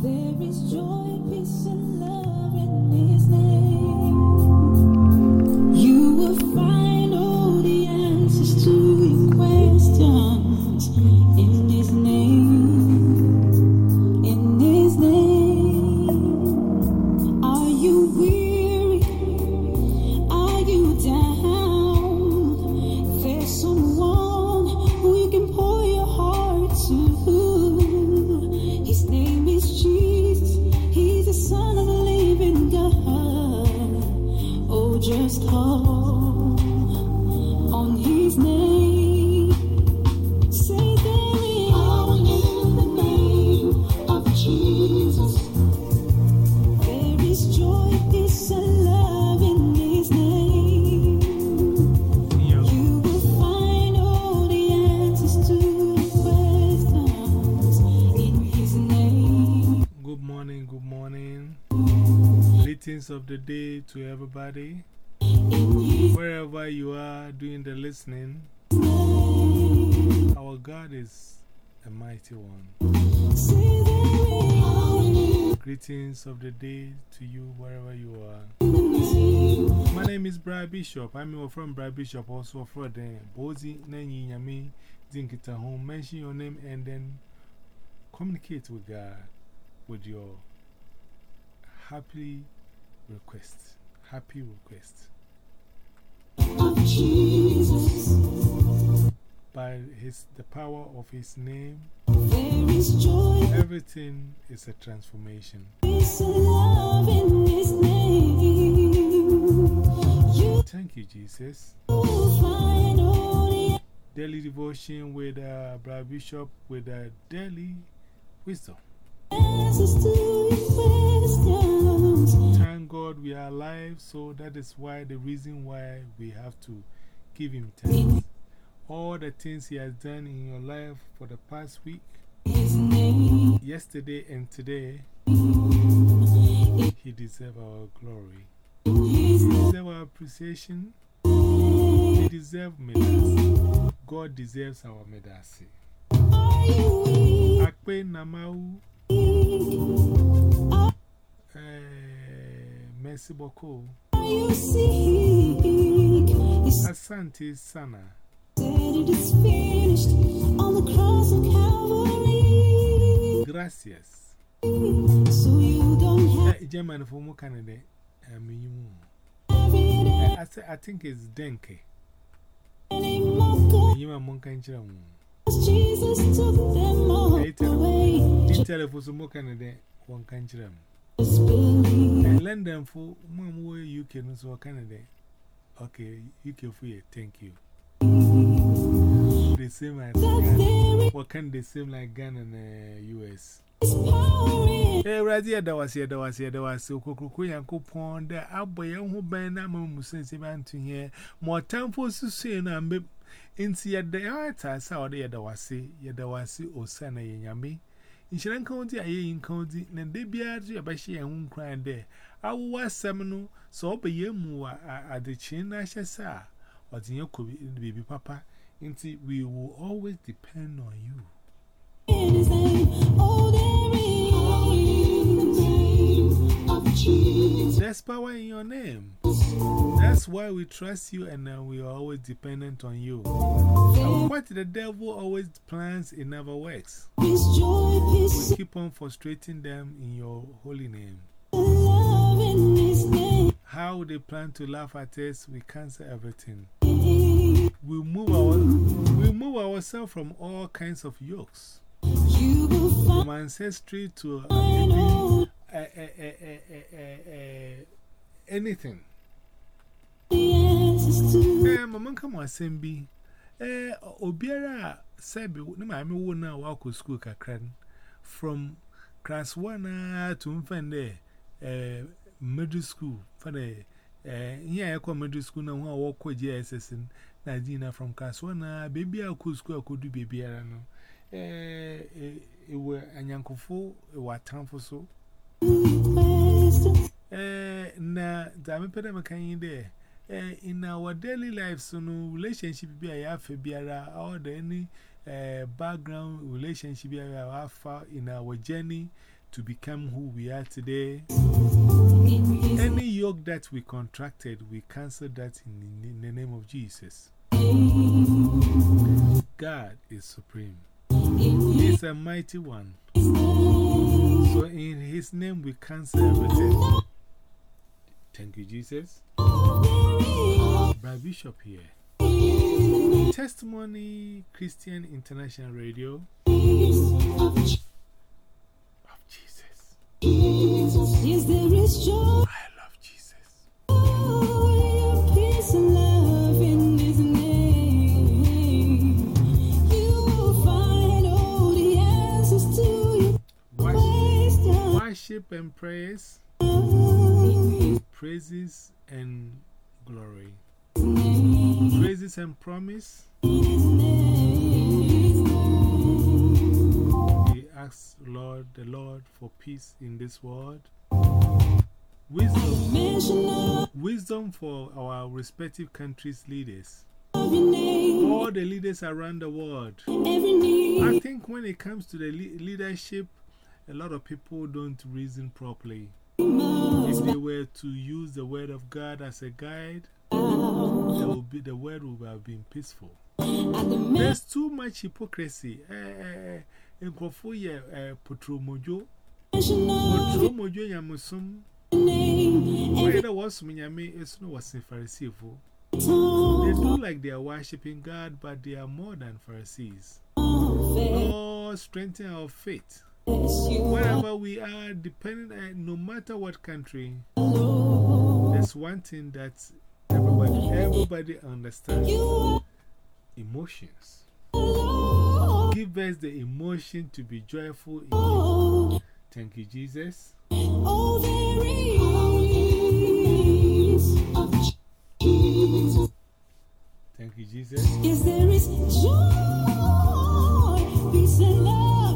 There is joy, peace, and love in His name. Greetings of the day to everybody. Wherever you are doing the listening, our God is a mighty one. Greetings of the day to you, wherever you are. My name is Brad Bishop. I'm from Brad Bishop, also for the Bozi Nanyi Yami Zinkita home. Mention your name and then communicate with God with your happy request. Happy request. By his, the power of His name, everything is a transformation. You Thank you, Jesus. Daily devotion with uh, Brad Bishop with uh, daily wisdom. God we are alive, so that is why the reason why we have to give Him thanks. All the things He has done in your life for the past week, yesterday, and today, He deserves our glory. He deserves our appreciation. He deserves medals. God deserves our medals. Are you weak? Akpe Namau, Are Mercy Boko, you sick? He Asante Sana, said it is finished on the cross of Calvary. Gracias. So you don't have Eh, German for more Canada, I mean, you. it I, say, I think it's Denke. anymore. You are Monkan Chram. Cause Jesus took them all Hey, tell- away. Did tell for some more Canada, one country. Just And London for Mom, where UK, no so Canada. Okay, UK for you, thank you. The same as Ghana. there What can they seem like Ghana and uh, US? in Eh, Razia, that was here, that was here, that was so Kuku and Coupon, the Abboy, who ban a Musin Siman to here. More time for Susan and Bib. Inti ya the art, I saw the other was say, Yada was see, O Sana Yami. In Sharon County, I in County, and they be at your Bashi and won't cry there. I was seminal, so be ye more at the chin, I shall say, or the yoke baby papa. Inti, we will always depend on you. his name. Oh, there is the name of Jesus. There's power in your name. That's why we trust you and uh, we are always dependent on you. And what the devil always plans, it never works. His joy, peace, We keep on frustrating them in your holy name. and love in his name. How they plan to laugh at us, we cancel everything. We move, our, we move ourselves from all kinds of yokes, You will find from ancestry to uh, uh, uh, uh, anything. Eh, Mamma, come on, Sembi. Eh, Obiara Sabi, no, I'm a woman walk to school, Kakran. From class one to Mfende, eh, middle school, for the eh, here I come middle school now, I walk with JSS in Nadina from class one, baby, I could school, I could do baby. I don't know. Eh, it were a yankofo, a what time for so. Eh, na, Dami Pedamakan there. Eh, in our daily lives, so no relationship be a yafe biara, or any uh, background relationship we have far in our journey to become who we are today. Any yoke that we contracted, we cancel that in, in the name of Jesus. God is supreme. He is a mighty one. So in his name we cancel everything. Thank you, Jesus. Brad Bishop here. Testimony Christian International Radio of Jesus. Yes, there is joy, I love Jesus. peace, and love in His name. You will find all the answers to your Wor- questions. Worship and praise, praises and glory, praises and promise. We ask Lord, the Lord, for peace in this world. Wisdom, wisdom for our respective countries' leaders, all the leaders around the world. I think when it comes to the le leadership, a lot of people don't reason properly. If they were to use the word of God as a guide, be, the word would have been peaceful. There's too much hypocrisy. Eh, eh, eh, eh, Potromojo. mention of Potromojo yamusum. Where there was Minyame, it's no was a Pharisee. They do like they are worshipping God, but they are more than Pharisees. Lord, strengthen our faith. Wherever we are, depending, uh, no matter what country, there's one thing that everybody, everybody understands emotions. Give us the emotion to be joyful. In you. Thank you, Jesus. Thank you, Jesus. Yes, there is joy, peace, and love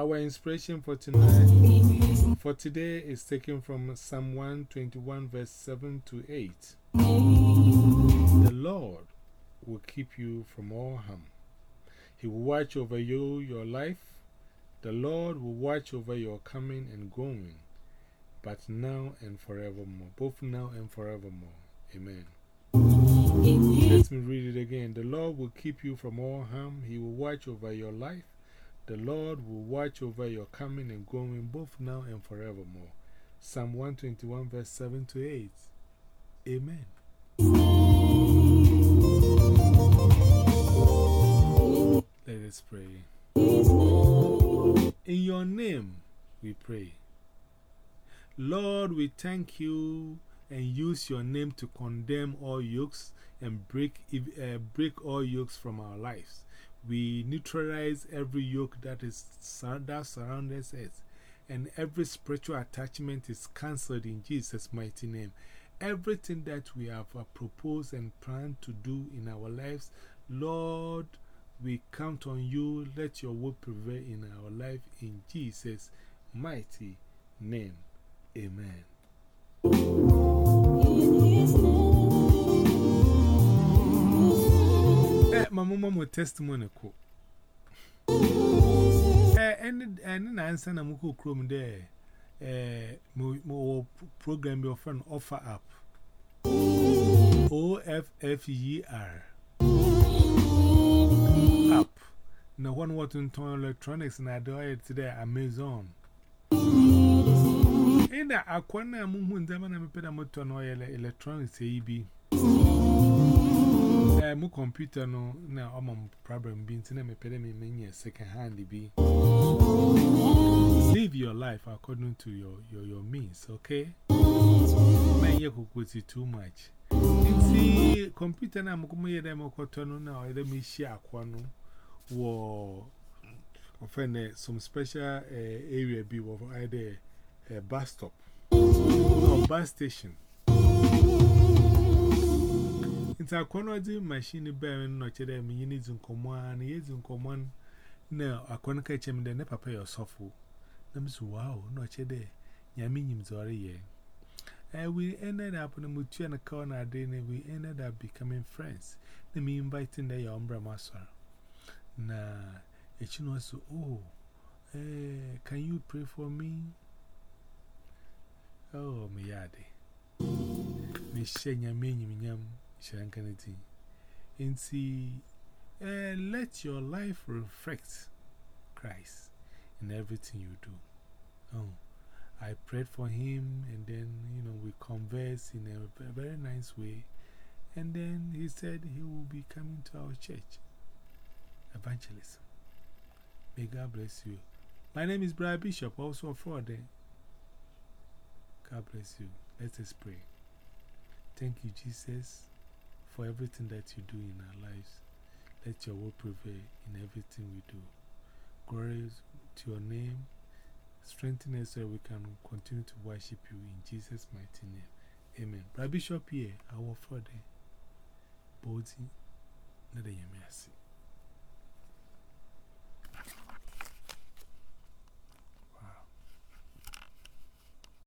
Our inspiration for tonight, for today, is taken from Psalm 121, verse 7 to 8. The Lord will keep you from all harm. He will watch over you, your life. The Lord will watch over your coming and going, but now and forevermore. Both now and forevermore. Amen. Let me read it again. The Lord will keep you from all harm. He will watch over your life. The Lord will watch over your coming and going, both now and forevermore. Psalm 121, verse 7 to 8. Amen. Let us pray. In your name we pray. Lord, we thank you and use your name to condemn all yokes and break, uh, break all yokes from our lives. We neutralize every yoke that, is, that surrounds us, and every spiritual attachment is cancelled in Jesus' mighty name. Everything that we have uh, proposed and planned to do in our lives, Lord, we count on you. Let your will prevail in our life in Jesus' mighty name. Amen. Eh, my mama mo testimony any any answer na muko chrome there. Eh, mo mo program your friend offer up. O F F E R. Up. Now, one what in electronics and I do it today, Amazon. In the Aquana Moon, Zaman and Peda Motor no electronics, AB. Eh, mo computer no, now I'm problem being to me, me many a second hand be. Live your life according to your, your, your means, okay? Man, you could too much. See, computer na mukumu ye dem okotono na o dem share akwa no wo offend some special uh, area be wo either a bus stop or bus station. It's a corner machine bear no chere me yini zunkomo an ye zunkomo na akwa ka chem de ne papa your sofo. Na msu wow no chere nyame nyim zore ye. And we ended up in a mutu and a corner, then we ended up becoming friends. Then me inviting the umbrella master. Nah, it's you know, so, oh, eh, can you pray for me? Oh, me yade. Me shenya me nyam, shankanity. And see, eh, let your life reflect Christ in everything you do. Oh. I prayed for him, and then, you know, we conversed in a very nice way. And then he said he will be coming to our church. Evangelism. May God bless you. My name is Brian Bishop, also a fraud. God bless you. Let us pray. Thank you, Jesus, for everything that you do in our lives. Let your will prevail in everything we do. Glory to your name. Strengthen us so we can continue to worship you in Jesus' mighty name. Amen. Brother Bishop here, our father, Bodhi, let the Yamiasi.